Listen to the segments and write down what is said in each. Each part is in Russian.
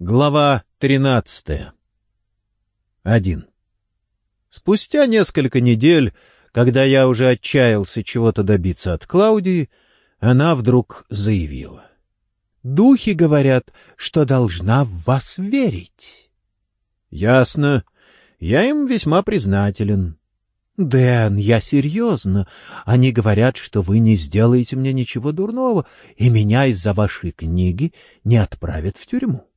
Глава тринадцатая. Один. Спустя несколько недель, когда я уже отчаялся чего-то добиться от Клаудии, она вдруг заявила. «Духи говорят, что должна в вас верить». «Ясно. Я им весьма признателен». «Дэн, я серьезно. Они говорят, что вы не сделаете мне ничего дурного, и меня из-за вашей книги не отправят в тюрьму».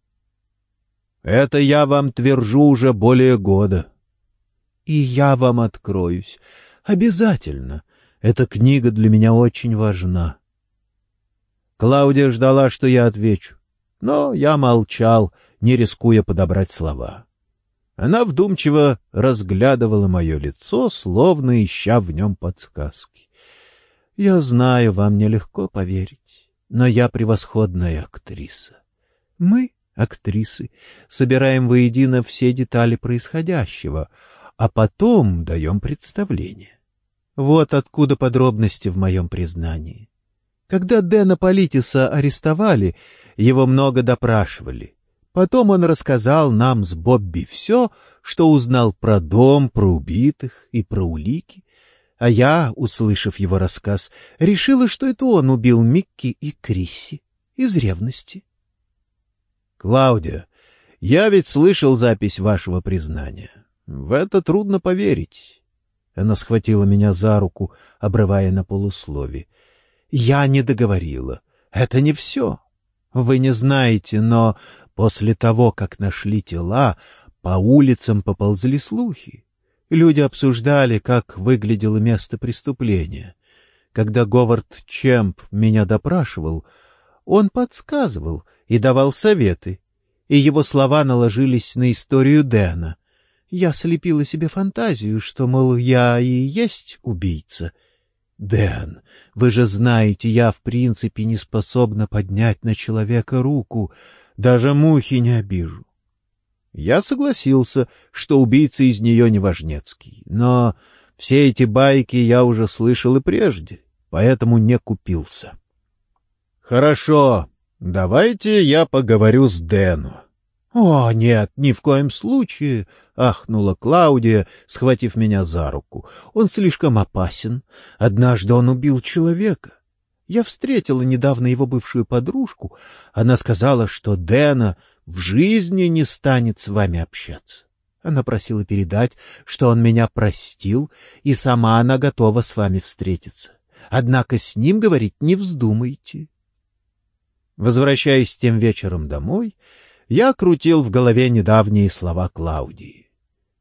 Это я вам твержу уже более года. И я вам откроюсь. Обязательно. Эта книга для меня очень важна. Клаудия ждала, что я отвечу, но я молчал, не рискуя подобрать слова. Она вдумчиво разглядывала мое лицо, словно ища в нем подсказки. Я знаю, вам нелегко поверить, но я превосходная актриса. Мы актрисы, собираем воедино все детали происходящего, а потом даем представление. Вот откуда подробности в моем признании. Когда Дэна Политиса арестовали, его много допрашивали. Потом он рассказал нам с Бобби все, что узнал про дом, про убитых и про улики, а я, услышав его рассказ, решила, что это он убил Микки и Крисси из ревности. Клаудия, я ведь слышал запись вашего признания. В это трудно поверить. Она схватила меня за руку, обрывая на полуслове. Я не договорила. Это не все. Вы не знаете, но после того, как нашли тела, по улицам поползли слухи. Люди обсуждали, как выглядело место преступления. Когда Говард Чемп меня допрашивал, он подсказывал, и давал советы, и его слова наложились на историю Дэна. Я слепила себе фантазию, что, мол, я и есть убийца. Дэн, вы же знаете, я в принципе не способна поднять на человека руку, даже мухи не обижу. Я согласился, что убийца из нее неважнецкий, но все эти байки я уже слышал и прежде, поэтому не купился. — Хорошо, «Давайте я поговорю с Дэну». «О, нет, ни в коем случае!» — ахнула Клаудия, схватив меня за руку. «Он слишком опасен. Однажды он убил человека. Я встретила недавно его бывшую подружку. Она сказала, что Дэна в жизни не станет с вами общаться. Она просила передать, что он меня простил, и сама она готова с вами встретиться. Однако с ним говорить не вздумайте. Возвращаясь тем вечером домой, я крутил в голове недавние слова Клаудии.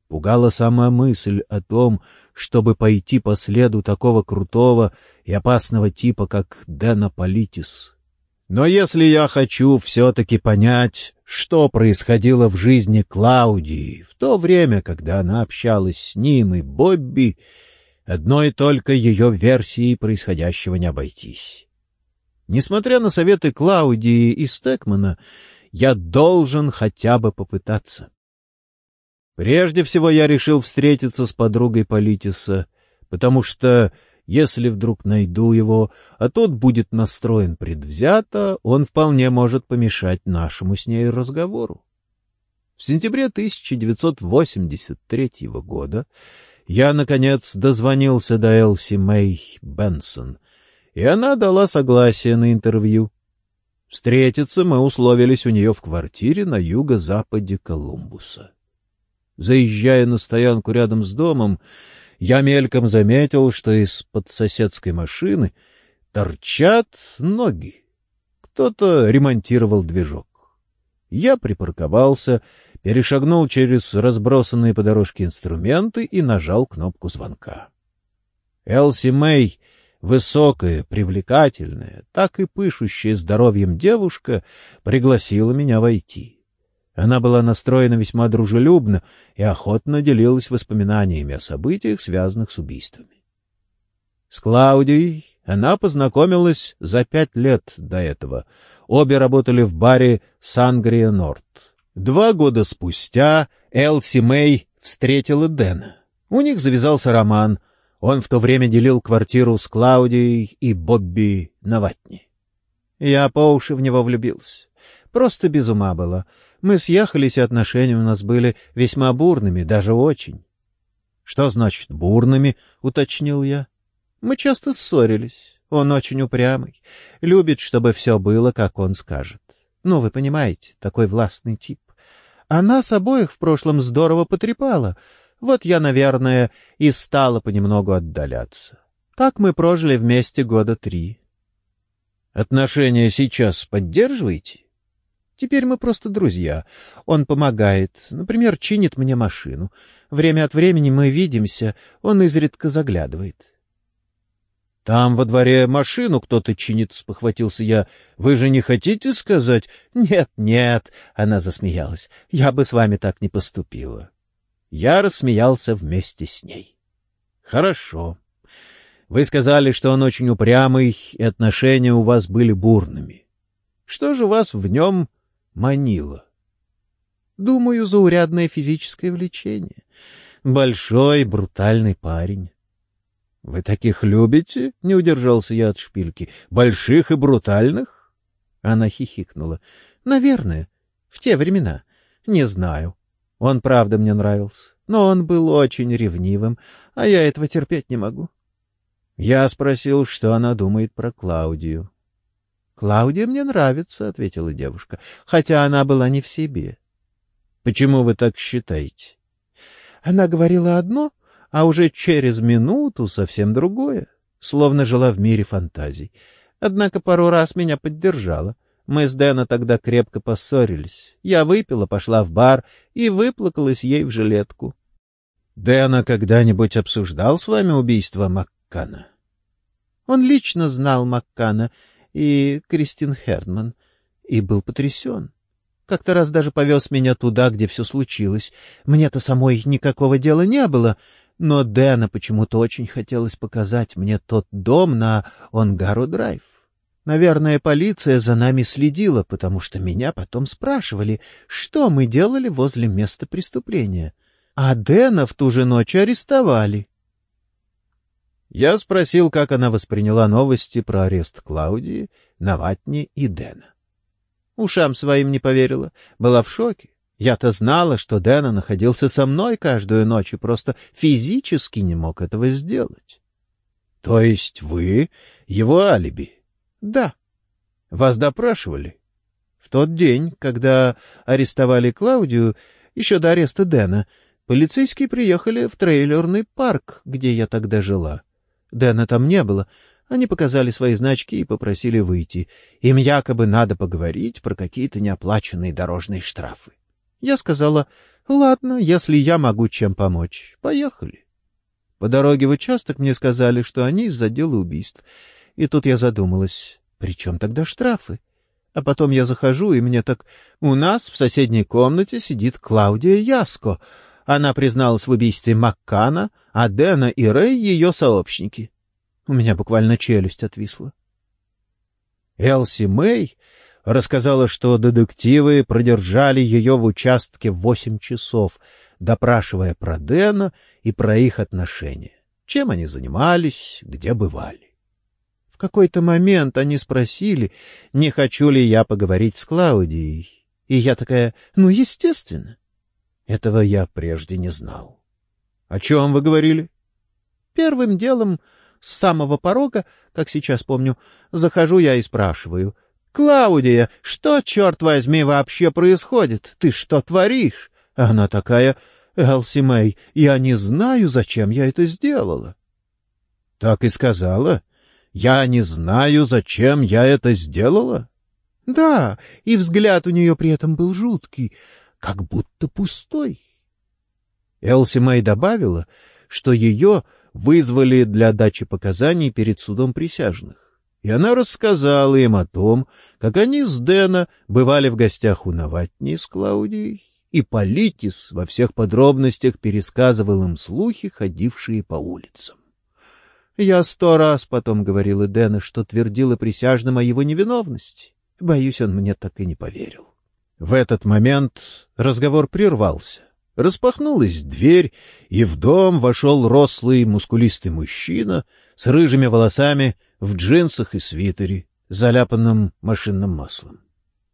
Пугала сама мысль о том, чтобы пойти по следу такого крутого и опасного типа, как Дэна Политис. Но если я хочу все-таки понять, что происходило в жизни Клаудии в то время, когда она общалась с ним и Бобби, одной только ее версией происходящего не обойтись. Несмотря на советы Клаудии и Стекмана, я должен хотя бы попытаться. Прежде всего я решил встретиться с подругой Политиса, потому что, если вдруг найду его, а тот будет настроен предвзято, он вполне может помешать нашему с ней разговору. В сентябре 1983 года я, наконец, дозвонился до Элси Мэй Бенсон — и она дала согласие на интервью. Встретиться мы условились у нее в квартире на юго-западе Колумбуса. Заезжая на стоянку рядом с домом, я мельком заметил, что из-под соседской машины торчат ноги. Кто-то ремонтировал движок. Я припарковался, перешагнул через разбросанные по дорожке инструменты и нажал кнопку звонка. Элси Мэй Высокая, привлекательная, так и пышущая здоровьем девушка пригласила меня войти. Она была настроена весьма дружелюбно и охотно делилась воспоминаниями о событиях, связанных с убийствами. С Клаудией она познакомилась за пять лет до этого. Обе работали в баре «Сангрия Норт». Два года спустя Элси Мэй встретила Дэна. У них завязался роман — он в то время делил квартиру с Клаудией и Бобби на ватне. Я по уши в него влюбился. Просто без ума была. Мы съехались, и отношения у нас были весьма бурными, даже очень. — Что значит «бурными»? — уточнил я. — Мы часто ссорились. Он очень упрямый. Любит, чтобы все было, как он скажет. Ну, вы понимаете, такой властный тип. А нас обоих в прошлом здорово потрепало. Вот я, наверное, и стала понемногу отдаляться. Так мы прожили вместе года три. Отношения сейчас поддерживаете? Теперь мы просто друзья. Он помогает. Например, чинит мне машину. Время от времени мы видимся, он изредка заглядывает. — Там во дворе машину кто-то чинит, — спохватился я. — Вы же не хотите сказать? — Нет, нет, — она засмеялась. — Я бы с вами так не поступила. Я рассмеялся вместе с ней. — Хорошо. Вы сказали, что он очень упрямый, и отношения у вас были бурными. Что же вас в нем манило? — Думаю, заурядное физическое влечение. Большой, брутальный парень. — Вы таких любите? — не удержался я от шпильки. — Больших и брутальных? Она хихикнула. — Наверное. В те времена. Не знаю. Он правда мне нравился. Но он был очень ревнивым, а я этого терпеть не могу. Я спросил, что она думает про Клаудию. — Клаудия мне нравится, — ответила девушка, хотя она была не в себе. — Почему вы так считаете? Она говорила одно, а уже через минуту совсем другое, словно жила в мире фантазий. Однако пару раз меня поддержала. Мы с Дэна тогда крепко поссорились. Я выпила, пошла в бар и выплакалась ей в жилетку. — Дэна когда-нибудь обсуждал с вами убийство Маккана? Он лично знал Маккана и Кристин Хердман и был потрясен. Как-то раз даже повез меня туда, где все случилось. Мне-то самой никакого дела не было, но Дэна почему-то очень хотелось показать мне тот дом на Онгару-драйв. Наверное, полиция за нами следила, потому что меня потом спрашивали, что мы делали возле места преступления. А Дэна в ту же ночь арестовали. Я спросил, как она восприняла новости про арест Клаудии, Наватни и Дэна. Ушам своим не поверила, была в шоке. Я-то знала, что Дэна находился со мной каждую ночь и просто физически не мог этого сделать. — То есть вы его алиби? — Да. — Вас допрашивали? — В тот день, когда арестовали Клаудию, еще до ареста Дэна, полицейские приехали в трейлерный парк, где я тогда жила. Дэна там не было. Они показали свои значки и попросили выйти. Им якобы надо поговорить про какие-то неоплаченные дорожные штрафы. Я сказала, ладно, если я могу чем помочь, поехали. По дороге в участок мне сказали, что они из-за дела убийств. И тут я задумалась, при чем тогда штрафы? А потом я захожу, и мне так... У нас в соседней комнате сидит Клаудия Яско. Она призналась в убийстве Маккана, а Дэна и Рэй — ее сообщники. У меня буквально челюсть отвисла. Элси Мэй рассказала, что детективы продержали ее в участке восемь часов, допрашивая про Дэна и про их отношения, чем они занимались, где бывали. Какой-то момент они спросили, не хочу ли я поговорить с Клаудией, и я такая, ну, естественно. Этого я прежде не знал. — О чем вы говорили? — Первым делом, с самого порога, как сейчас помню, захожу я и спрашиваю — «Клаудия, что, черт возьми, вообще происходит? Ты что творишь?» Она такая, «Элси Мэй, я не знаю, зачем я это сделала». «Так и сказала? Я не знаю, зачем я это сделала?» «Да, и взгляд у нее при этом был жуткий, как будто пустой». Элси Мэй добавила, что ее вызвали для дачи показаний перед судом присяжных и она рассказала им о том, как они с Дэна бывали в гостях у Наватни с Клаудией, и Политис во всех подробностях пересказывал им слухи, ходившие по улицам. Я сто раз потом говорила Дэна, что твердила присяжным о его невиновности. Боюсь, он мне так и не поверил. В этот момент разговор прервался. Распахнулась дверь, и в дом вошел рослый мускулистый мужчина с рыжими волосами, в джинсах и свитере, заляпанном машинным маслом.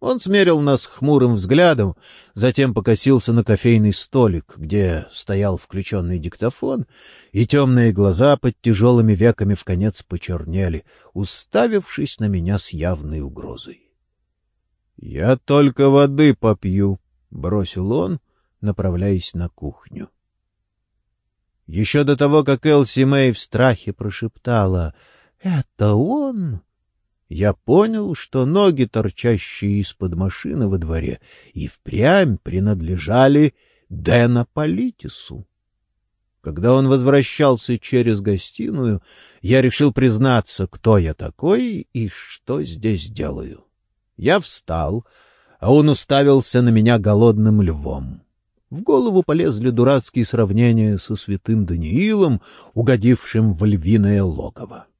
Он смерил нас хмурым взглядом, затем покосился на кофейный столик, где стоял включенный диктофон, и темные глаза под тяжелыми веками в конец почернели, уставившись на меня с явной угрозой. — Я только воды попью, — бросил он, направляясь на кухню. Еще до того, как Элси Мэй в страхе прошептала «Это он!», я понял, что ноги, торчащие из-под машины во дворе, и впрямь принадлежали Дэна Политису. Когда он возвращался через гостиную, я решил признаться, кто я такой и что здесь делаю. Я встал, а он уставился на меня голодным львом. В голову полезли дурацкие сравнения со святым Даниилом, угодившим в львиное логово. —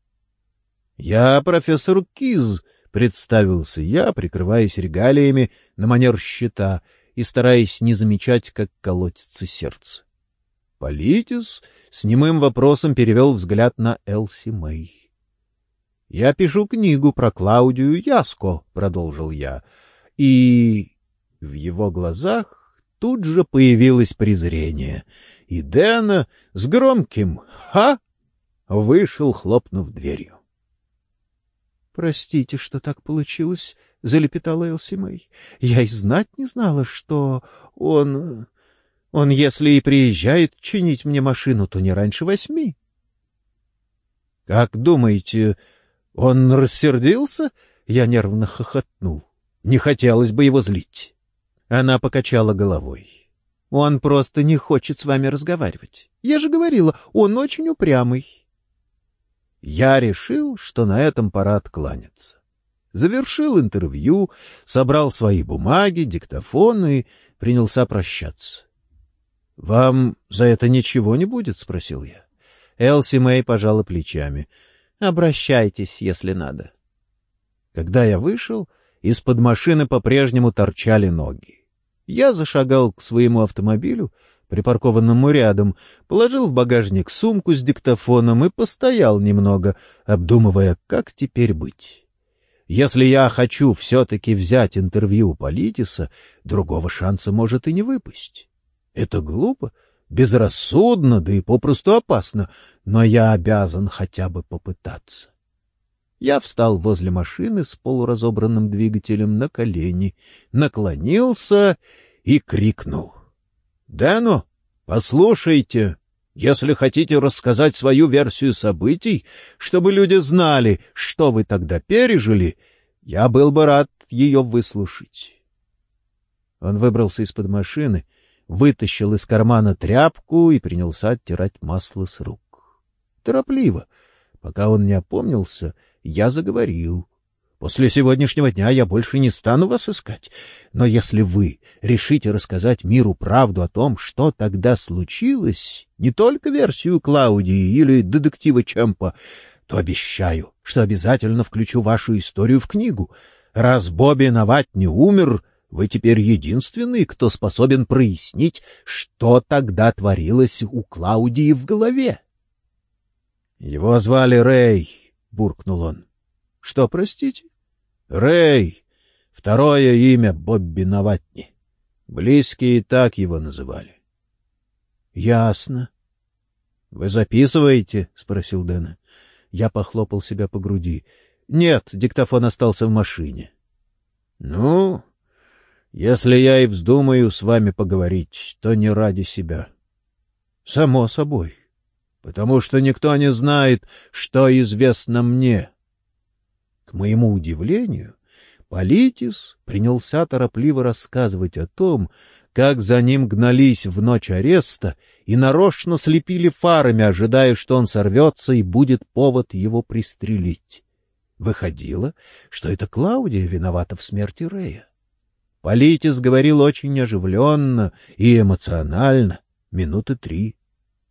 Я профессор Киз, — представился я, прикрываясь регалиями на манер щита и стараясь не замечать, как колотится сердце. Политис с немым вопросом перевел взгляд на Элси Мэй. — Я пишу книгу про Клаудию Яско, — продолжил я, — и в его глазах тут же появилось презрение, и Дэна с громким «Ха!» вышел, хлопнув дверью. «Простите, что так получилось», — залепетала Элси Мэй. «Я и знать не знала, что он... Он, если и приезжает чинить мне машину, то не раньше восьми». «Как думаете, он рассердился?» Я нервно хохотнул. Не хотелось бы его злить. Она покачала головой. «Он просто не хочет с вами разговаривать. Я же говорила, он очень упрямый». Я решил, что на этом пора откланяться. Завершил интервью, собрал свои бумаги, диктофон и принялся прощаться. — Вам за это ничего не будет? — спросил я. Элси Мэй пожала плечами. — Обращайтесь, если надо. Когда я вышел, из-под машины по-прежнему торчали ноги. Я зашагал к своему автомобилю, припаркованному рядом, положил в багажник сумку с диктофоном и постоял немного, обдумывая, как теперь быть. Если я хочу все-таки взять интервью у Политиса, другого шанса может и не выпасть. Это глупо, безрассудно, да и попросту опасно, но я обязан хотя бы попытаться. Я встал возле машины с полуразобранным двигателем на колени, наклонился и крикнул. Дэну, послушайте, если хотите рассказать свою версию событий, чтобы люди знали, что вы тогда пережили, я был бы рад ее выслушать. Он выбрался из-под машины, вытащил из кармана тряпку и принялся оттирать масло с рук. Торопливо. Пока он не опомнился, я заговорил — После сегодняшнего дня я больше не стану вас искать. Но если вы решите рассказать миру правду о том, что тогда случилось, не только версию Клаудии или детектива Чемпа, то обещаю, что обязательно включу вашу историю в книгу. Раз Бобби Нават не умер, вы теперь единственный, кто способен прояснить, что тогда творилось у Клаудии в голове. — Его звали Рэй, — буркнул он. Что, простите? Рэй. Второе имя Бобби Наватни. Близкие так его называли. Ясно. Вы записываете? спросил Дэна. Я похлопал себя по груди. Нет, диктофон остался в машине. Ну, если я и вздумаю с вами поговорить, то не ради себя. Само собой. Потому что никто не знает, что известно мне. Моему удивлению, Политис принялся торопливо рассказывать о том, как за ним гнались в ночь ареста и нарочно слепили фарами, ожидая, что он сорвется и будет повод его пристрелить. Выходило, что это Клаудия виновата в смерти Рея. Политис говорил очень оживленно и эмоционально, минуты три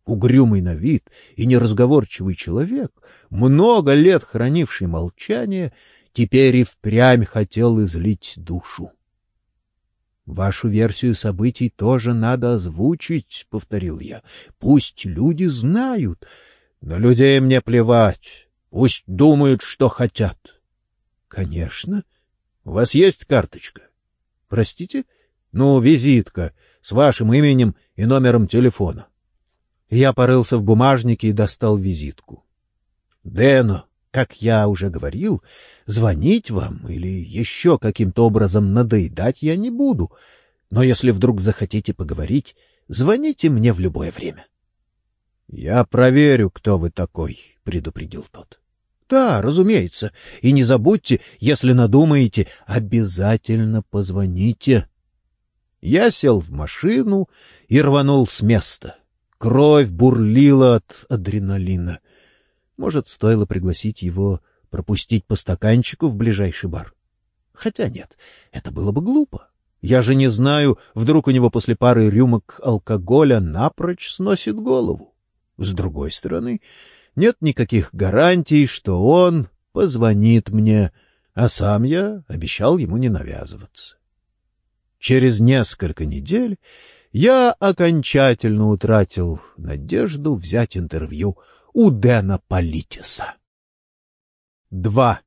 угрюмый на вид и неразговорчивый человек, много лет хранивший молчание, теперь и впрямь хотел излить душу. — Вашу версию событий тоже надо озвучить, — повторил я. — Пусть люди знают. Но людей мне плевать. Пусть думают, что хотят. — Конечно. У вас есть карточка? Простите? Ну, визитка с вашим именем и номером телефона. Я порылся в бумажнике и достал визитку. Дэно, как я уже говорил, звонить вам или еще каким-то образом надоедать я не буду. Но если вдруг захотите поговорить, звоните мне в любое время. — Я проверю, кто вы такой, — предупредил тот. — Да, разумеется. И не забудьте, если надумаете, обязательно позвоните. Я сел в машину и рванул с места. Кровь бурлила от адреналина. Может, стоило пригласить его пропустить по стаканчику в ближайший бар? Хотя нет, это было бы глупо. Я же не знаю, вдруг у него после пары рюмок алкоголя напрочь сносит голову. С другой стороны, нет никаких гарантий, что он позвонит мне, а сам я обещал ему не навязываться. Через несколько недель я окончательно утратил надежду взять интервью у Дэна Политиса. 2.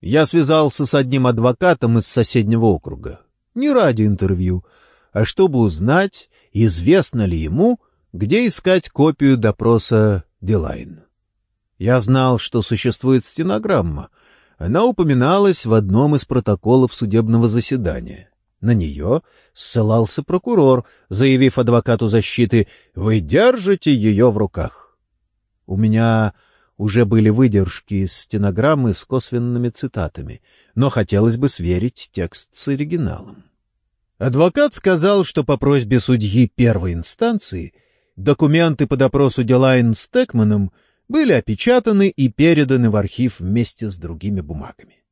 Я связался с одним адвокатом из соседнего округа. Не ради интервью, а чтобы узнать, известно ли ему, где искать копию допроса Дилайн. Я знал, что существует стенограмма. Она упоминалась в одном из протоколов судебного заседания. На нее ссылался прокурор, заявив адвокату защиты «Вы держите ее в руках». У меня уже были выдержки из стенограммы с косвенными цитатами, но хотелось бы сверить текст с оригиналом. Адвокат сказал, что по просьбе судьи первой инстанции документы по допросу Делайн с Текманом были опечатаны и переданы в архив вместе с другими бумагами.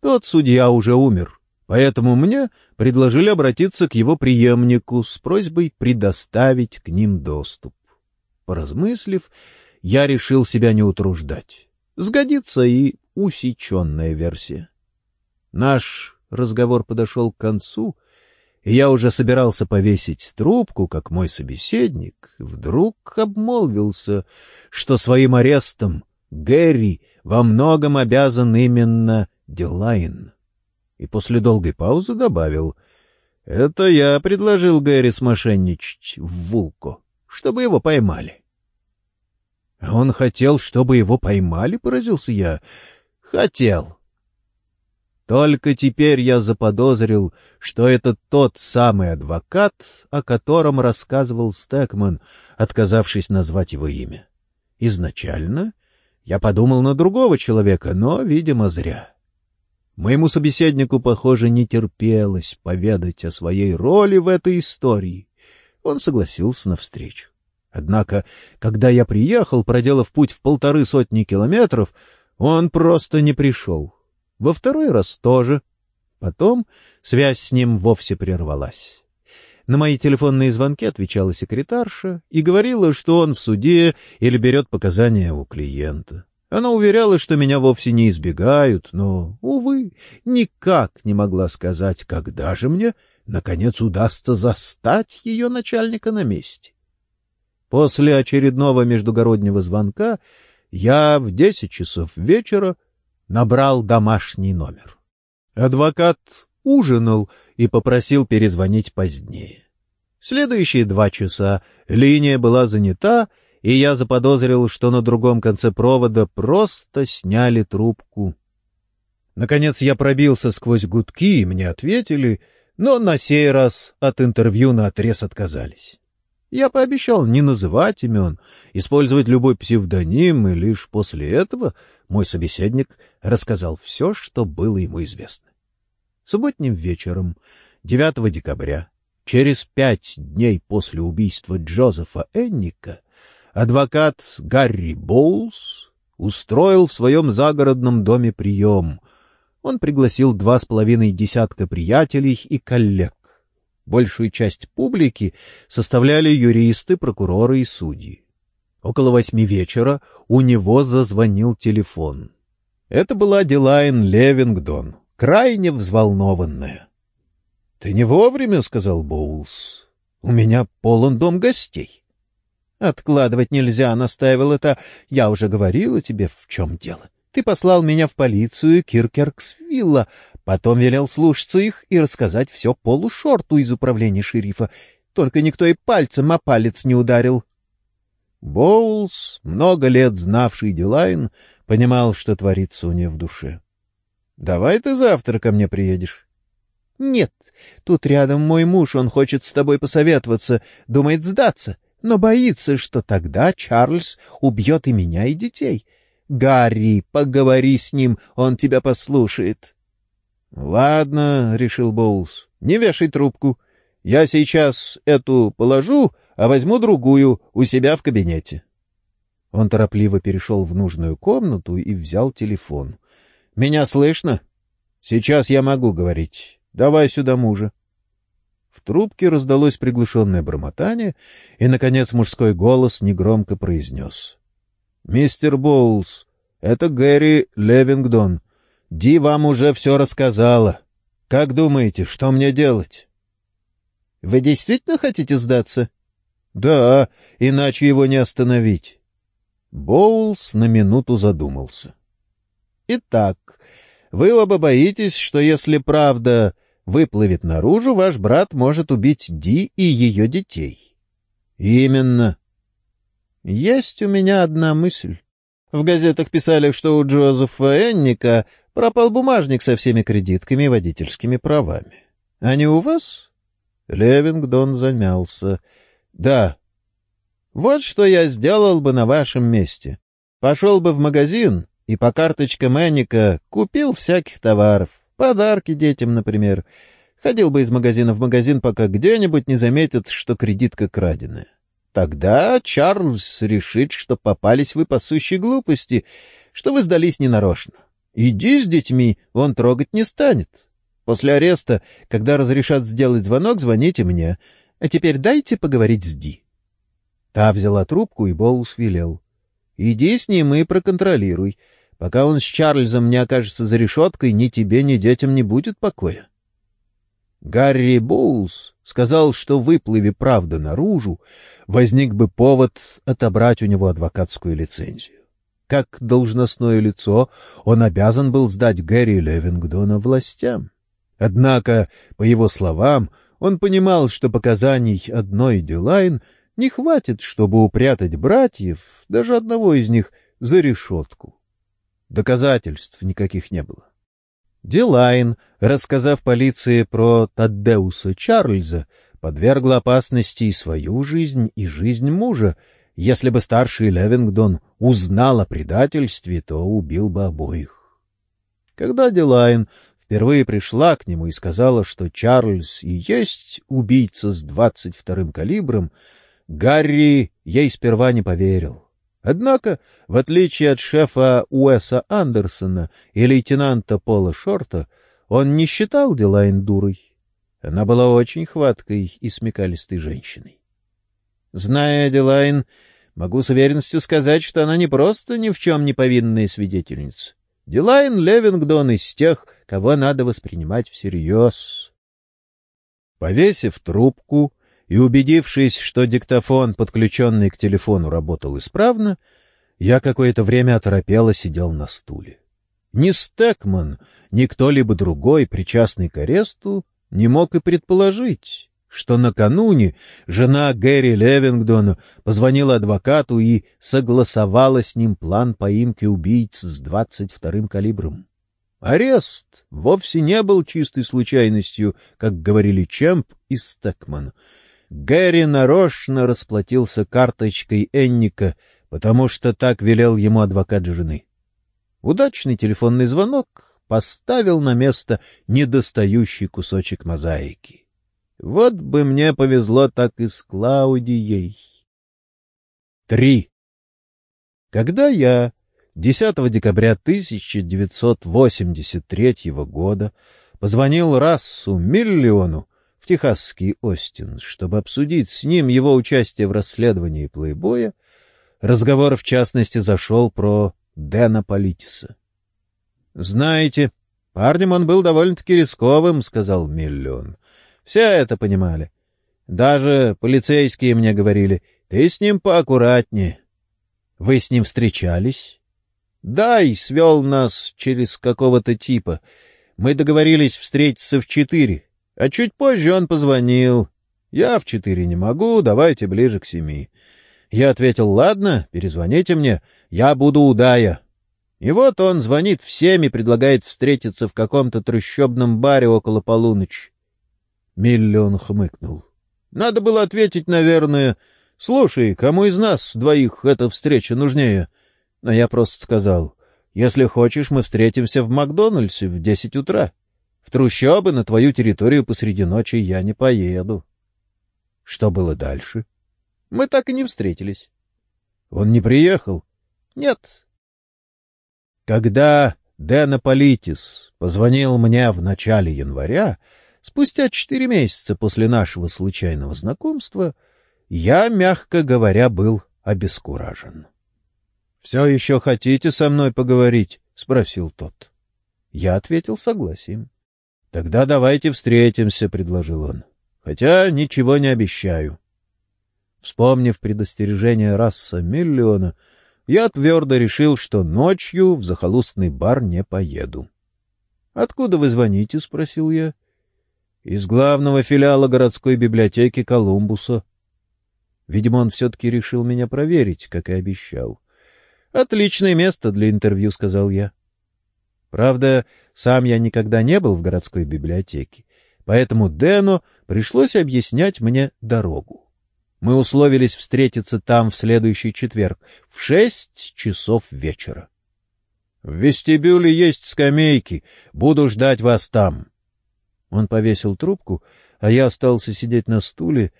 Тот судья уже умер, поэтому мне предложили обратиться к его преемнику с просьбой предоставить к ним доступ. Поразмыслив, я решил себя не утруждать. Сгодится и усеченная версия. Наш разговор подошел к концу, и я уже собирался повесить трубку, как мой собеседник вдруг обмолвился, что своим арестом Гэри во многом обязан именно Дилайн. И после долгой паузы добавил, «Это я предложил Гэри смошенничать в Вулко, чтобы его поймали». А он хотел, чтобы его поймали, поразился я. Хотел. Только теперь я заподозрил, что это тот самый адвокат, о котором рассказывал Стэкман, отказавшись назвать его имя. Изначально я подумал на другого человека, но, видимо, зря. Моему собеседнику, похоже, не терпелось поведать о своей роли в этой истории. Он согласился на встречу. Однако, когда я приехал, проделав путь в полторы сотни километров, он просто не пришел. Во второй раз тоже. Потом связь с ним вовсе прервалась. На мои телефонные звонки отвечала секретарша и говорила, что он в суде или берет показания у клиента. Она уверяла, что меня вовсе не избегают, но, увы, никак не могла сказать, когда же мне, наконец, удастся застать ее начальника на месте. После очередного междугороднего звонка я в десять часов вечера набрал домашний номер. Адвокат ужинал и попросил перезвонить позднее. Следующие два часа линия была занята, и я заподозрил, что на другом конце провода просто сняли трубку. Наконец я пробился сквозь гудки, и мне ответили, но на сей раз от интервью наотрез отказались. Я пообещал не называть имен, использовать любой псевдоним, и лишь после этого мой собеседник рассказал все, что было ему известно. Субботним вечером, 9 декабря, через пять дней после убийства Джозефа Энника, адвокат Гарри Боулс устроил в своем загородном доме прием. Он пригласил два с половиной десятка приятелей и коллег. Большую часть публики составляли юристы, прокуроры и судьи. Около восьми вечера у него зазвонил телефон. Это была Дилайн Левингдон, крайне взволнованная. — Ты не вовремя, — сказал Боулс. — У меня полон дом гостей. — Откладывать нельзя, — настаивал это. — Я уже говорила тебе, в чем дело. Ты послал меня в полицию Киркерксвилла, Потом велел слушаться их и рассказать все Полу Шорту из управления шерифа. Только никто и пальцем о палец не ударил. Боулс, много лет знавший Дилайн, понимал, что творится у нее в душе. — Давай ты завтра ко мне приедешь. — Нет, тут рядом мой муж, он хочет с тобой посоветоваться, думает сдаться, но боится, что тогда Чарльз убьет и меня, и детей. Гарри, поговори с ним, он тебя послушает. — Ладно, — решил Боулс, — не вешай трубку. Я сейчас эту положу, а возьму другую у себя в кабинете. Он торопливо перешел в нужную комнату и взял телефон. — Меня слышно? Сейчас я могу говорить. Давай сюда мужа. В трубке раздалось приглушенное бормотание, и, наконец, мужской голос негромко произнес. — Мистер Боулс, это Гэри Левингдон. Ди вам уже все рассказала. Как думаете, что мне делать? — Вы действительно хотите сдаться? — Да, иначе его не остановить. Боулс на минуту задумался. — Итак, вы оба боитесь, что если правда выплывет наружу, ваш брат может убить Ди и ее детей. — Именно. — Есть у меня одна мысль. В газетах писали, что у Джозефа Энника пропал бумажник со всеми кредитками и водительскими правами. — не у вас? Левингдон замялся. — Да. — Вот что я сделал бы на вашем месте. Пошел бы в магазин и по карточкам Энника купил всяких товаров. Подарки детям, например. Ходил бы из магазина в магазин, пока где-нибудь не заметят, что кредитка краденая. Тогда Чарльз решит, что попались вы по сущей глупости, что вы сдались ненарочно. Иди с детьми, он трогать не станет. После ареста, когда разрешат сделать звонок, звоните мне. А теперь дайте поговорить с Ди. Та взяла трубку, и Боус велел. — Иди с ним и проконтролируй. Пока он с Чарльзом не окажется за решеткой, ни тебе, ни детям не будет покоя. Гарри Боулс сказал, что выплыви правда наружу, возник бы повод отобрать у него адвокатскую лицензию. Как должностное лицо он обязан был сдать Гэри Левингдона властям. Однако, по его словам, он понимал, что показаний одной Дилайн не хватит, чтобы упрятать братьев, даже одного из них, за решетку. Доказательств никаких не было. Дилайн, рассказав полиции про Таддеуса Чарльза, подвергла опасности и свою жизнь, и жизнь мужа. Если бы старший Левингдон узнал о предательстве, то убил бы обоих. Когда Дилайн впервые пришла к нему и сказала, что Чарльз и есть убийца с двадцать вторым калибром, Гарри ей сперва не поверил. Однако, в отличие от шефа Уэса Андерсона и лейтенанта Пола Шорта, он не считал Дилайн дурой. Она была очень хваткой и смекалистой женщиной. Зная Дилайн, могу с уверенностью сказать, что она не просто ни в чем не повинная свидетельница. Дилайн Левингдон из тех, кого надо воспринимать всерьез. Повесив трубку, и, убедившись, что диктофон, подключенный к телефону, работал исправно, я какое-то время оторопело сидел на стуле. Ни Стекман, ни кто-либо другой, причастный к аресту, не мог и предположить, что накануне жена Гэри Левингдона позвонила адвокату и согласовала с ним план поимки убийц с двадцать вторым калибром. Арест вовсе не был чистой случайностью, как говорили Чемп и Стекман — Гэри нарочно расплатился карточкой Энника, потому что так велел ему адвокат жены. Удачный телефонный звонок поставил на место недостающий кусочек мозаики. Вот бы мне повезло так и с Клаудией. Три. Когда я 10 декабря 1983 года позвонил Рассу Миллиону, в техасский Остин, чтобы обсудить с ним его участие в расследовании плейбоя, разговор, в частности, зашел про Дэна Политиса. — Знаете, парнем он был довольно-таки рисковым, — сказал Миллион. — Все это понимали. Даже полицейские мне говорили, ты с ним поаккуратнее. — Вы с ним встречались? — Да, и свел нас через какого-то типа. Мы договорились встретиться в четыре, а чуть позже он позвонил. Я в четыре не могу, давайте ближе к семи. Я ответил, ладно, перезвоните мне, я буду у Дая. И вот он звонит в семь и предлагает встретиться в каком-то трущобном баре около полуночи. Миллион хмыкнул. Надо было ответить, наверное, «Слушай, кому из нас двоих эта встреча нужнее?» Но я просто сказал, «Если хочешь, мы встретимся в Макдональдсе в десять утра. Трущобы на твою территорию посреди ночи я не поеду». Что было дальше? Мы так и не встретились. Он не приехал? Нет. Когда Денаполитис позвонил мне в начале января, спустя четыре месяца после нашего случайного знакомства, я, мягко говоря, был обескуражен. — Все еще хотите со мной поговорить? — спросил тот. Я ответил согласием. — Тогда давайте встретимся, — предложил он. — Хотя ничего не обещаю. Вспомнив предостережение раса Миллиона, я твердо решил, что ночью в захолустный бар не поеду. — Откуда вы звоните? — спросил я. — Из главного филиала городской библиотеки Колумбуса. Видимо, он все-таки решил меня проверить, как и обещал. — Отличное место для интервью, — сказал я. Правда, сам я никогда не был в городской библиотеке, поэтому Дэну пришлось объяснять мне дорогу. Мы условились встретиться там в следующий четверг в шесть часов вечера. — В вестибюле есть скамейки. Буду ждать вас там. Он повесил трубку, а я остался сидеть на стуле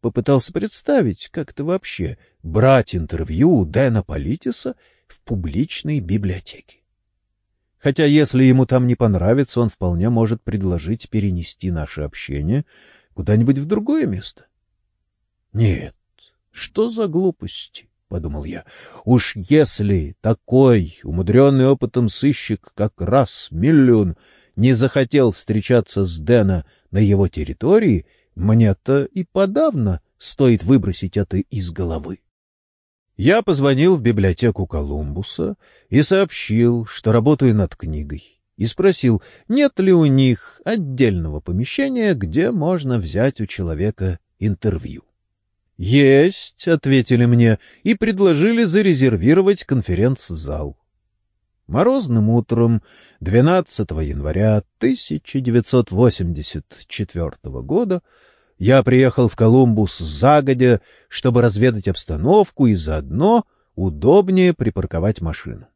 попытался представить, как это вообще брать интервью у Дэна Политиса в публичной библиотеке. Хотя если ему там не понравится, он вполне может предложить перенести наше общение куда-нибудь в другое место. Нет, что за глупости, — подумал я. Уж если такой умудренный опытом сыщик, как раз Миллион, не захотел встречаться с Дэна на его территории, — мне-то и подавно стоит выбросить это из головы. Я позвонил в библиотеку Колумбуса и сообщил, что работаю над книгой, и спросил, нет ли у них отдельного помещения, где можно взять у человека интервью. «Есть», — ответили мне, и предложили зарезервировать конференц-зал. Морозным утром 12 января 1984 года я приехал в Колумбус загодя, чтобы разведать обстановку и заодно удобнее припарковать машину.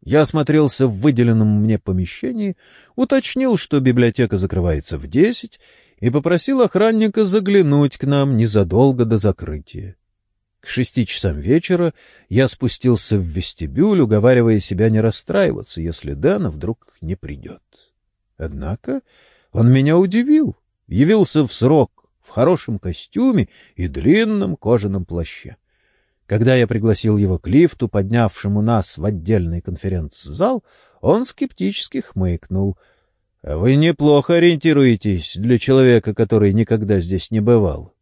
Я осмотрелся в выделенном мне помещении, уточнил, что библиотека закрывается в десять, и попросил охранника заглянуть к нам незадолго до закрытия. К шести часам вечера я спустился в вестибюль, уговаривая себя не расстраиваться, если Дана вдруг не придет. Однако он меня удивил, явился в срок, в хорошем костюме и длинном кожаном плаще. Когда я пригласил его к лифту, поднявшему нас в отдельный конференц-зал, он скептически хмыкнул. — Вы неплохо ориентируетесь для человека, который никогда здесь не бывал.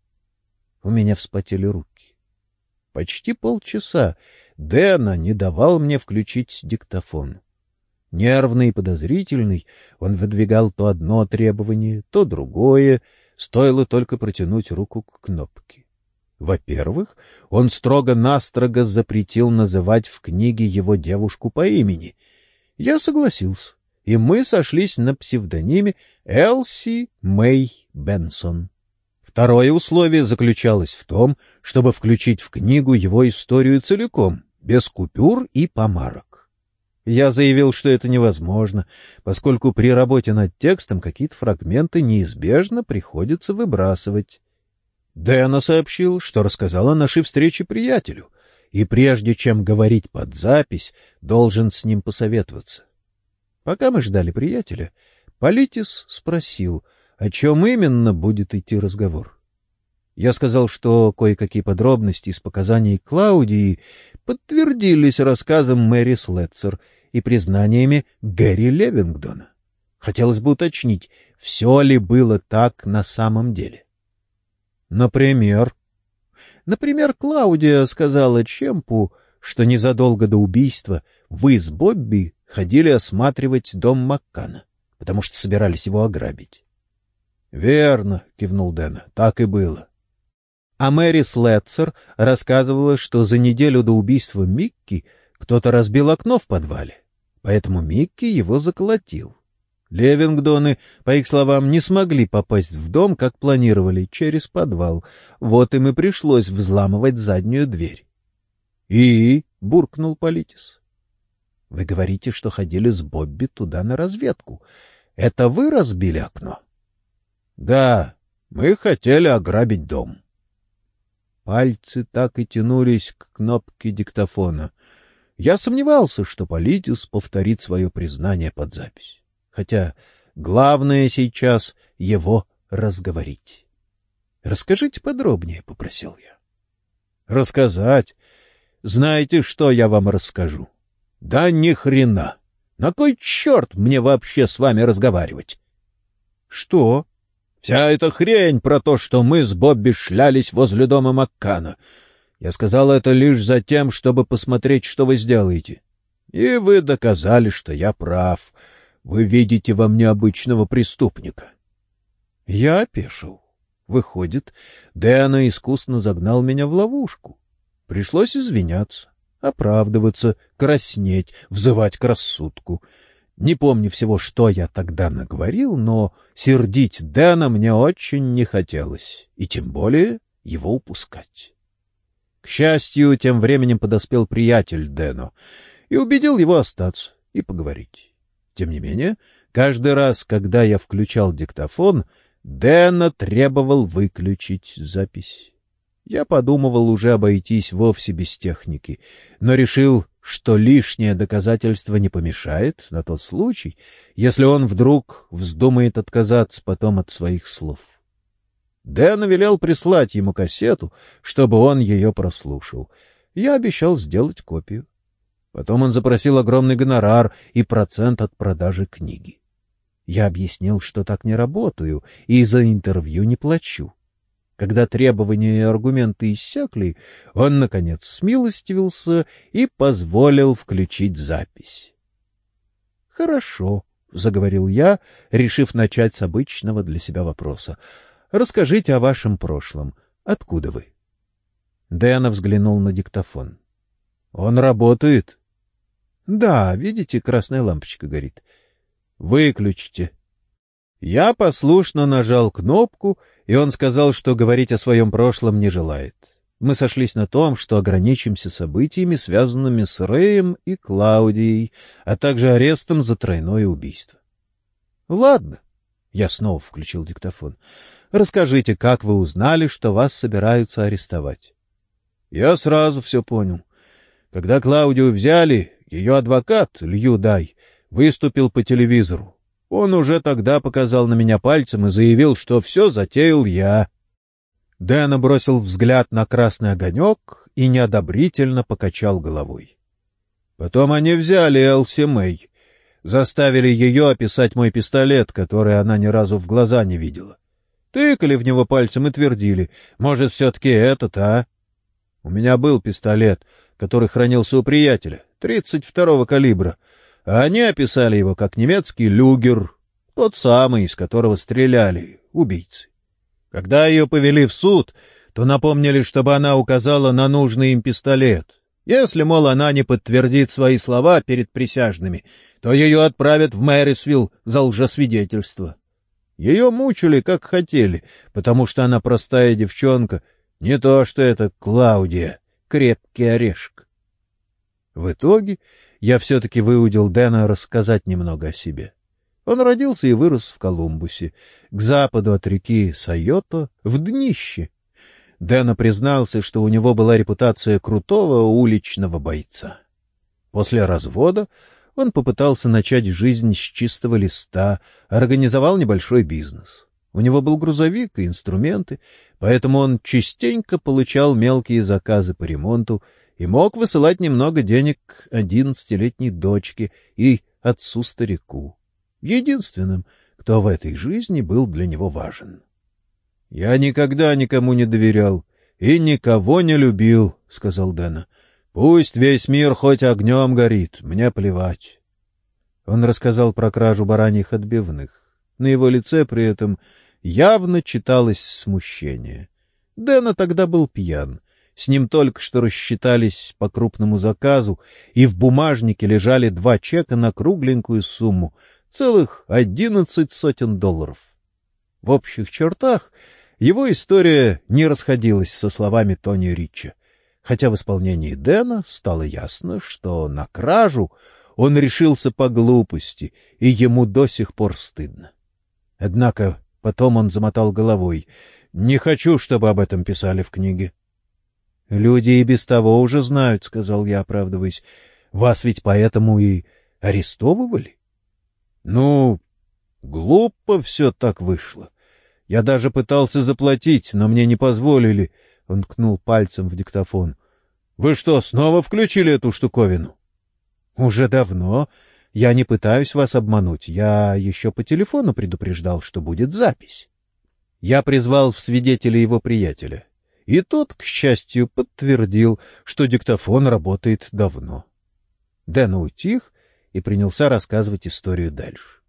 У меня вспотели руки. Почти полчаса Дэна не давал мне включить диктофон. Нервный и подозрительный, он выдвигал то одно требование, то другое, стоило только протянуть руку к кнопке. Во-первых, он строго-настрого запретил называть в книге его девушку по имени. Я согласился, и мы сошлись на псевдониме Элси Мэй Бенсон. Второе условие заключалось в том, чтобы включить в книгу его историю целиком, без купюр и помарок. Я заявил, что это невозможно, поскольку при работе над текстом какие-то фрагменты неизбежно приходится выбрасывать. Дэна сообщил, что рассказал о нашей встрече приятелю, и прежде чем говорить под запись, должен с ним посоветоваться. Пока мы ждали приятеля, Политис спросил — о чем именно будет идти разговор. Я сказал, что кое-какие подробности из показаний Клаудии подтвердились рассказом Мэри Слетцер и признаниями Гэри Левингдона. Хотелось бы уточнить, все ли было так на самом деле. Например? Например, Клаудия сказала Чемпу, что незадолго до убийства вы с Бобби ходили осматривать дом Маккана потому что собирались его ограбить. — Верно, — кивнул Дэна, — так и было. А Мэри Слетцер рассказывала, что за неделю до убийства Микки кто-то разбил окно в подвале, поэтому Микки его заколотил. Левингдоны, по их словам, не смогли попасть в дом, как планировали, через подвал. Вот им и пришлось взламывать заднюю дверь. — И? — буркнул Политис. — Вы говорите, что ходили с Бобби туда на разведку. Это вы разбили окно? — Да, мы хотели ограбить дом. Пальцы так и тянулись к кнопке диктофона. Я сомневался, что Политис повторит свое признание под запись хотя главное сейчас его разговорить. — Расскажите подробнее, — попросил я. — Рассказать? Знаете, что я вам расскажу? — Да ни хрена! На кой черт мне вообще с вами разговаривать? — Что? — Вся эта хрень про то, что мы с Бобби шлялись возле дома Маккана. Я сказал это лишь за тем, чтобы посмотреть, что вы сделаете. И вы доказали, что я прав. — вы видите во мне обычного преступника. Я опешил. Выходит, Дэна искусно загнал меня в ловушку. Пришлось извиняться, оправдываться, краснеть, взывать к рассудку. Не помню всего, что я тогда наговорил, но сердить Дэна мне очень не хотелось, и тем более его упускать. К счастью, тем временем подоспел приятель Дэну и убедил его остаться и поговорить. Тем не менее, каждый раз, когда я включал диктофон, Дэна требовал выключить запись. Я подумывал уже обойтись вовсе без техники, но решил, что лишнее доказательство не помешает на тот случай, если он вдруг вздумает отказаться потом от своих слов. Дэна велел прислать ему кассету, чтобы он ее прослушал. Я обещал сделать копию. Потом он запросил огромный гонорар и процент от продажи книги. Я объяснил, что так не работаю и за интервью не плачу. Когда требования и аргументы иссякли, он, наконец, смилостивился и позволил включить запись. — Хорошо, — заговорил я, решив начать с обычного для себя вопроса. — Расскажите о вашем прошлом. Откуда вы? Дэна взглянул на диктофон. — Он работает. Да, видите, красная лампочка горит. Выключите. Я послушно нажал кнопку, и он сказал, что говорить о своем прошлом не желает. Мы сошлись на том, что ограничимся событиями, связанными с Рэем и Клаудией, а также арестом за тройное убийство. — Ладно. Я снова включил диктофон. — Расскажите, как вы узнали, что вас собираются арестовать? — Я сразу все понял. Когда Клаудию взяли, ее адвокат, Лью Дай, выступил по телевизору. Он уже тогда показал на меня пальцем и заявил, что все затеял я. Дэна бросил взгляд на красный огонек и неодобрительно покачал головой. Потом они взяли Элси Мэй, заставили ее описать мой пистолет, который она ни разу в глаза не видела. Тыкали в него пальцем и твердили, может, все-таки этот, а? У меня был пистолет, который хранился у приятеля, 32-го калибра, а они описали его как немецкий люгер, тот самый, из которого стреляли убийцы. Когда ее повели в суд, то напомнили, чтобы она указала на нужный им пистолет. Если, мол, она не подтвердит свои слова перед присяжными, то ее отправят в Мэрисвилл за лжесвидетельство. Ее мучили, как хотели, потому что она простая девчонка, не то что это Клаудия крепкий орешек. В итоге я все-таки выудил Дэна рассказать немного о себе. Он родился и вырос в Колумбусе, к западу от реки Сайото, в днище. Дэна признался, что у него была репутация крутого уличного бойца. После развода он попытался начать жизнь с чистого листа, организовал небольшой бизнес. У него был грузовик и инструменты, поэтому он частенько получал мелкие заказы по ремонту и мог высылать немного денег одиннадцатилетней дочке и отцу-старику, единственным, кто в этой жизни был для него важен. — Я никогда никому не доверял и никого не любил, — сказал Дэна. — Пусть весь мир хоть огнем горит, мне плевать. — Он рассказал про кражу бараньих отбивных. На его лице при этом явно читалось смущение. Дэна тогда был пьян. С ним только что рассчитались по крупному заказу, и в бумажнике лежали два чека на кругленькую сумму — целых одиннадцать сотен долларов. В общих чертах его история не расходилась со словами Тони Рича, хотя в исполнении Дэна стало ясно, что на кражу он решился по глупости, и ему до сих пор стыдно. Однако потом он замотал головой. «Не хочу, чтобы об этом писали в книге». «Люди и без того уже знают», — сказал я, оправдываясь. «Вас ведь поэтому и арестовывали?» «Ну, глупо все так вышло. Я даже пытался заплатить, но мне не позволили». Он ткнул пальцем в диктофон. «Вы что, снова включили эту штуковину?» «Уже давно. Я не пытаюсь вас обмануть. Я еще по телефону предупреждал, что будет запись. Я призвал в свидетеля его приятеля. И тот, к счастью, подтвердил, что диктофон работает давно. Дэн утих и принялся рассказывать историю дальше.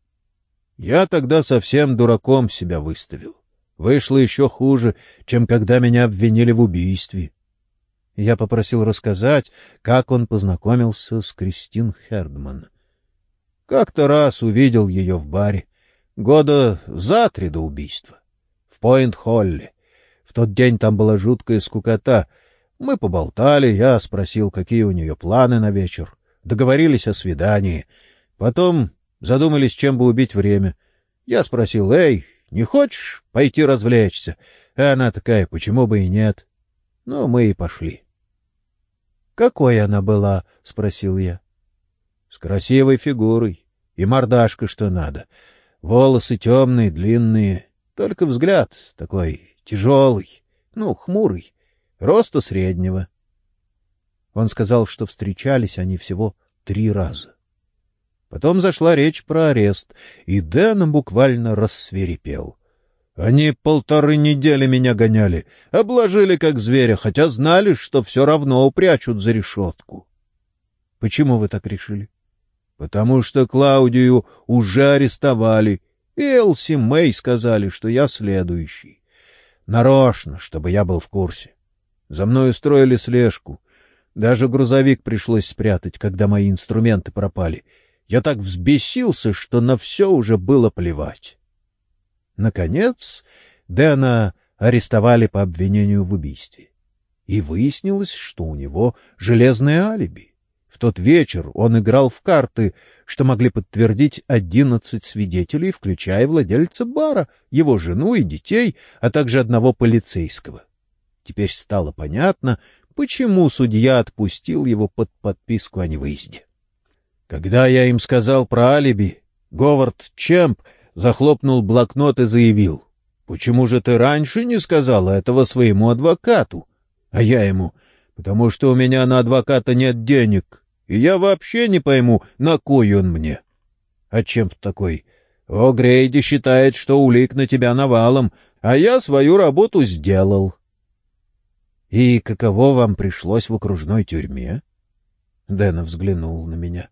Я тогда совсем дураком себя выставил. Вышло еще хуже, чем когда меня обвинили в убийстве. Я попросил рассказать, как он познакомился с Кристин Хердман. Как-то раз увидел ее в баре, года за три до убийства, в Пойнт-Холле. В тот день там была жуткая скукота. Мы поболтали, я спросил, какие у нее планы на вечер. Договорились о свидании. Потом задумались, чем бы убить время. Я спросил, «Эй, не хочешь пойти развлечься?» А она такая, «Почему бы и нет?» Ну, мы и пошли. «Какой она была?» — спросил я. С красивой фигурой и мордашка, что надо. Волосы темные, длинные, только взгляд такой тяжелый, ну, хмурый, роста среднего. Он сказал, что встречались они всего три раза. Потом зашла речь про арест, и Дэн буквально рассверепел. Они полторы недели меня гоняли, обложили как зверя, хотя знали, что все равно упрячут за решетку. — Почему вы так решили? потому что Клаудию уже арестовали, и Элси Мэй сказали, что я следующий. Нарочно, чтобы я был в курсе. За мной устроили слежку. Даже грузовик пришлось спрятать, когда мои инструменты пропали. Я так взбесился, что на все уже было плевать. Наконец, Дэна арестовали по обвинению в убийстве. И выяснилось, что у него железное алиби. В тот вечер он играл в карты, что могли подтвердить одиннадцать свидетелей, включая владельца бара, его жену и детей, а также одного полицейского. Теперь стало понятно, почему судья отпустил его под подписку о невыезде. Когда я им сказал про алиби, Говард Чемп захлопнул блокнот и заявил, «Почему же ты раньше не сказал этого своему адвокату?» А я ему, «Потому что у меня на адвоката нет денег, и я вообще не пойму, на кой он мне. А чем такой? О, Грейди считает, что улик на тебя навалом, а я свою работу сделал. И каково вам пришлось в окружной тюрьме? Дэна взглянул на меня.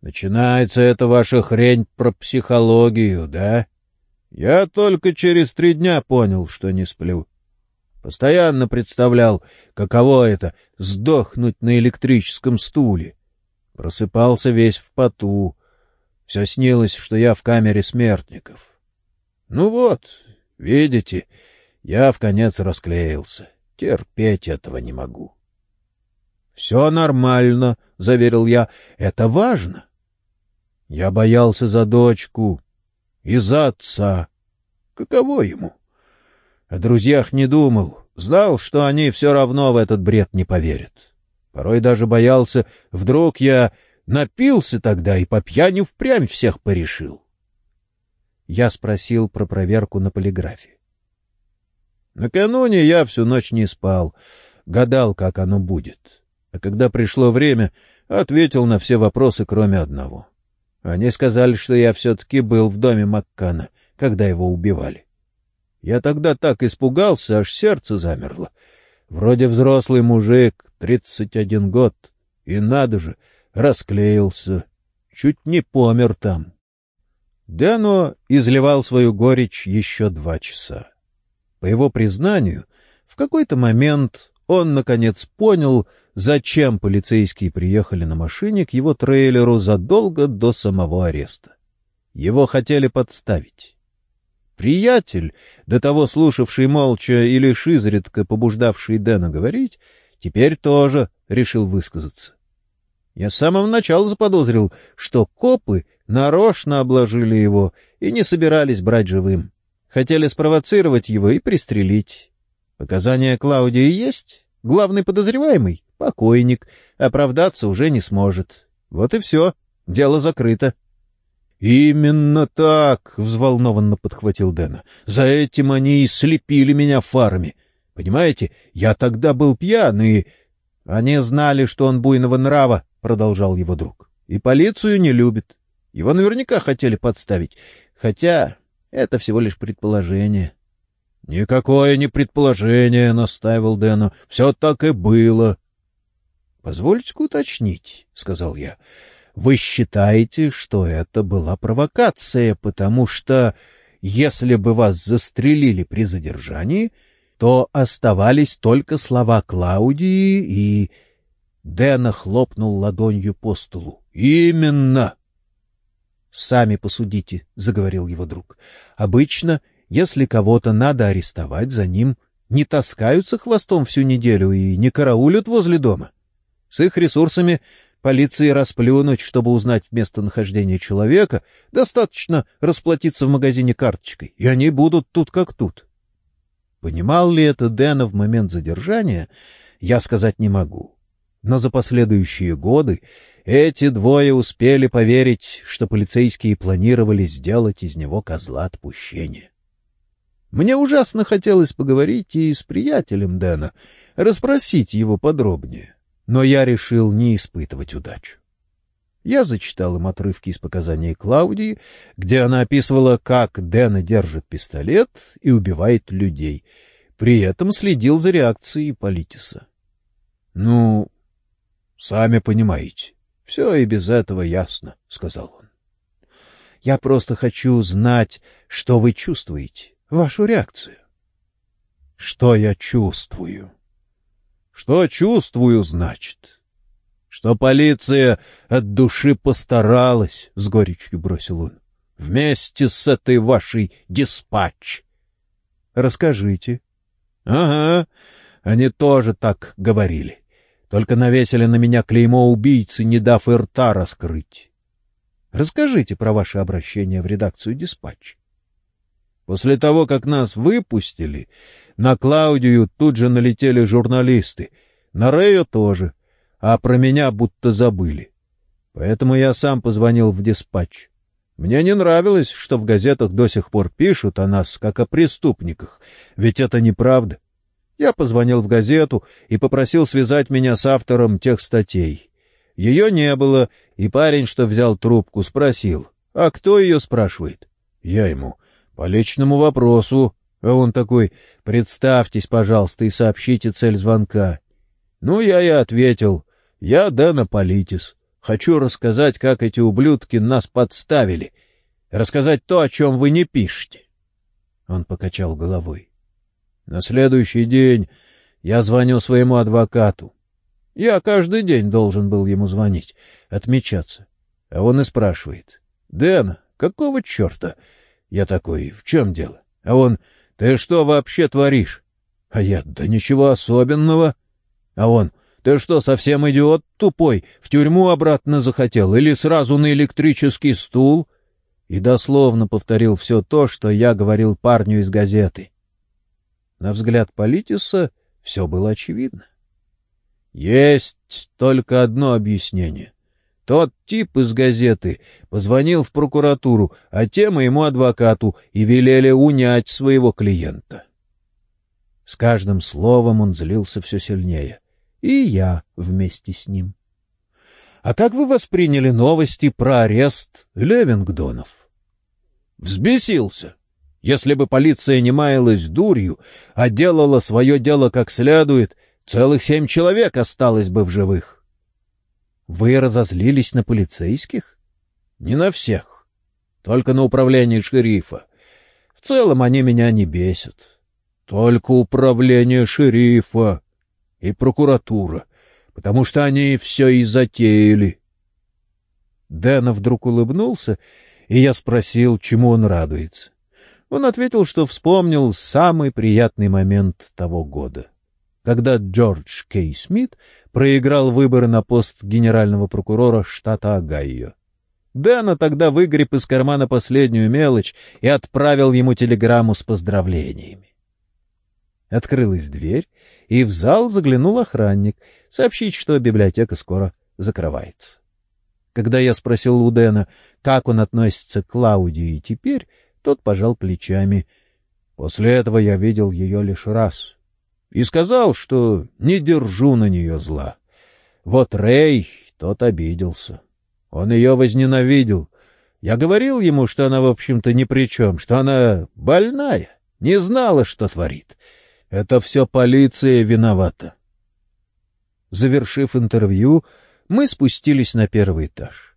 Начинается эта ваша хрень про психологию, да? Я только через три дня понял, что не сплю. Постоянно представлял, каково это — сдохнуть на электрическом стуле. Просыпался весь в поту. Все снилось, что я в камере смертников. Ну вот, видите, я в конец расклеился. Терпеть этого не могу. — Все нормально, — заверил я, — это важно. Я боялся за дочку и за отца. Каково ему? О друзьях не думал, знал, что они все равно в этот бред не поверят. Порой даже боялся, вдруг я напился тогда и по пьяни впрямь всех порешил. Я спросил про проверку на полиграфе. Накануне я всю ночь не спал, гадал, как оно будет. А когда пришло время, ответил на все вопросы, кроме одного. Они сказали, что я все-таки был в доме Маккана, когда его убивали. Я тогда так испугался, аж сердце замерло. Вроде взрослый мужик, тридцать один год, и надо же, расклеился. чуть не помер там. Дано изливал свою горечь еще два часа. По его признанию, в какой-то момент он, наконец, понял, зачем полицейские приехали на машине к его трейлеру задолго до самого ареста. Его хотели подставить. Приятель, до того слушавший молча и лишь изредка побуждавший Дэна говорить, теперь тоже решил высказаться. Я с самого начала заподозрил, что копы нарочно обложили его и не собирались брать живым. Хотели спровоцировать его и пристрелить. Показания Клаудии есть? Главный подозреваемый — покойник. Оправдаться уже не сможет. Вот и все. Дело закрыто. «Именно так!» — взволнованно подхватил Дэна. «За этим они и слепили меня фарами. Понимаете, я тогда был пьян, и...» «Они знали, что он буйного нрава», — продолжал его друг. «И полицию не любит. Его наверняка хотели подставить. Хотя это всего лишь предположение». «Никакое не предположение», — настаивал Дэна. «Все так и было». «Позвольте-ка уточнить», — сказал я. Вы считаете, что это была провокация, потому что, если бы вас застрелили при задержании, то оставались только слова Клаудии и... Дэна хлопнул ладонью по столу. «Именно!» «Сами посудите», — заговорил его друг. «Обычно, если кого-то надо арестовать, за ним не таскаются хвостом всю неделю и не караулят возле дома. С их ресурсами полиции расплюнуть, чтобы узнать местонахождение человека, достаточно расплатиться в магазине карточкой, и они будут тут как тут. Понимал ли это Дэна в момент задержания, я сказать не могу. Но за последующие годы эти двое успели поверить, что полицейские планировали сделать из него козла отпущения. Мне ужасно хотелось поговорить и с приятелем Дэна, расспросить его подробнее но я решил не испытывать удачу. Я зачитал им отрывки из показаний Клаудии, где она описывала, как Дэна держит пистолет и убивает людей. При этом следил за реакцией Политиса. — Ну, сами понимаете, все и без этого ясно, — сказал он. — Я просто хочу знать, что вы чувствуете, вашу реакцию. — Что я чувствую? — что чувствую, значит? Что полиция от души постаралась, — с горечью бросил он, — вместе с этой вашей диспатч. Расскажите. Ага, они тоже так говорили. Только навесили на меня клеймо убийцы, не дав и рта раскрыть. Расскажите про ваше обращение в редакцию «Диспатч». После того, как нас выпустили, на Клаудию тут же налетели журналисты, на Рею тоже, а про меня будто забыли. Поэтому я сам позвонил в диспатч. Мне не нравилось, что в газетах до сих пор пишут о нас, как о преступниках, ведь это неправда. Я позвонил в газету и попросил связать меня с автором тех статей. Ее не было, и парень, что взял трубку, спросил, а кто ее спрашивает? Я ему, по личному вопросу. А он такой, представьтесь, пожалуйста, и сообщите цель звонка. Ну, я и ответил. Я Дэна Политис. Хочу рассказать, как эти ублюдки нас подставили. Рассказать то, о чем вы не пишете. Он покачал головой. На следующий день я звоню своему адвокату. Я каждый день должен был ему звонить, отмечаться. А он и спрашивает. — Дэн, какого черта? Я такой, в чем дело? А он, ты что вообще творишь? А я, да ничего особенного. А он, ты что, совсем идиот тупой? В тюрьму обратно захотел или сразу на электрический стул? И дословно повторил все то, что я говорил парню из газеты. На взгляд Политиса все было очевидно. Есть только одно объяснение. Тот тип из газеты позвонил в прокуратуру, а те моему адвокату и велели унять своего клиента. С каждым словом он злился все сильнее. И я вместе с ним. — А как вы восприняли новости про арест Левингдонов? — Взбесился. Если бы полиция не маялась дурью, а делала свое дело как следует, целых семь человек осталось бы в живых. Вы разозлились на полицейских? Не на всех. Только на управлении шерифа. В целом они меня не бесят. Только управление шерифа и прокуратура, потому что они все и затеяли. Дэна вдруг улыбнулся, и я спросил, чему он радуется. Он ответил, что вспомнил самый приятный момент того года, когда Джордж Кей Смит проиграл выборы на пост генерального прокурора штата Огайо. Дэна тогда выгреб из кармана последнюю мелочь и отправил ему телеграмму с поздравлениями. Открылась дверь, и в зал заглянул охранник сообщить, что библиотека скоро закрывается. Когда я спросил у Дэна, как он относится к Клаудии теперь, тот пожал плечами. После этого я видел ее лишь раз. И сказал, что не держу на нее зла. Вот Рэй, тот обиделся. Он ее возненавидел. Я говорил ему, что она, в общем-то, ни при чем, что она больная, не знала, что творит. Это все полиция виновата. Завершив интервью, мы спустились на первый этаж.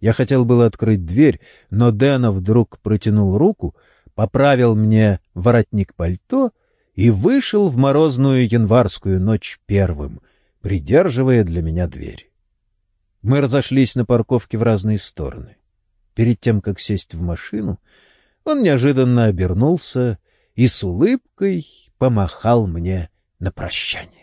Я хотел было открыть дверь, но Дэна вдруг протянул руку, поправил мне воротник пальто и вышел в морозную январскую ночь первым, придерживая для меня дверь. Мы разошлись на парковке в разные стороны. Перед тем, как сесть в машину, он неожиданно обернулся и с улыбкой помахал мне на прощание.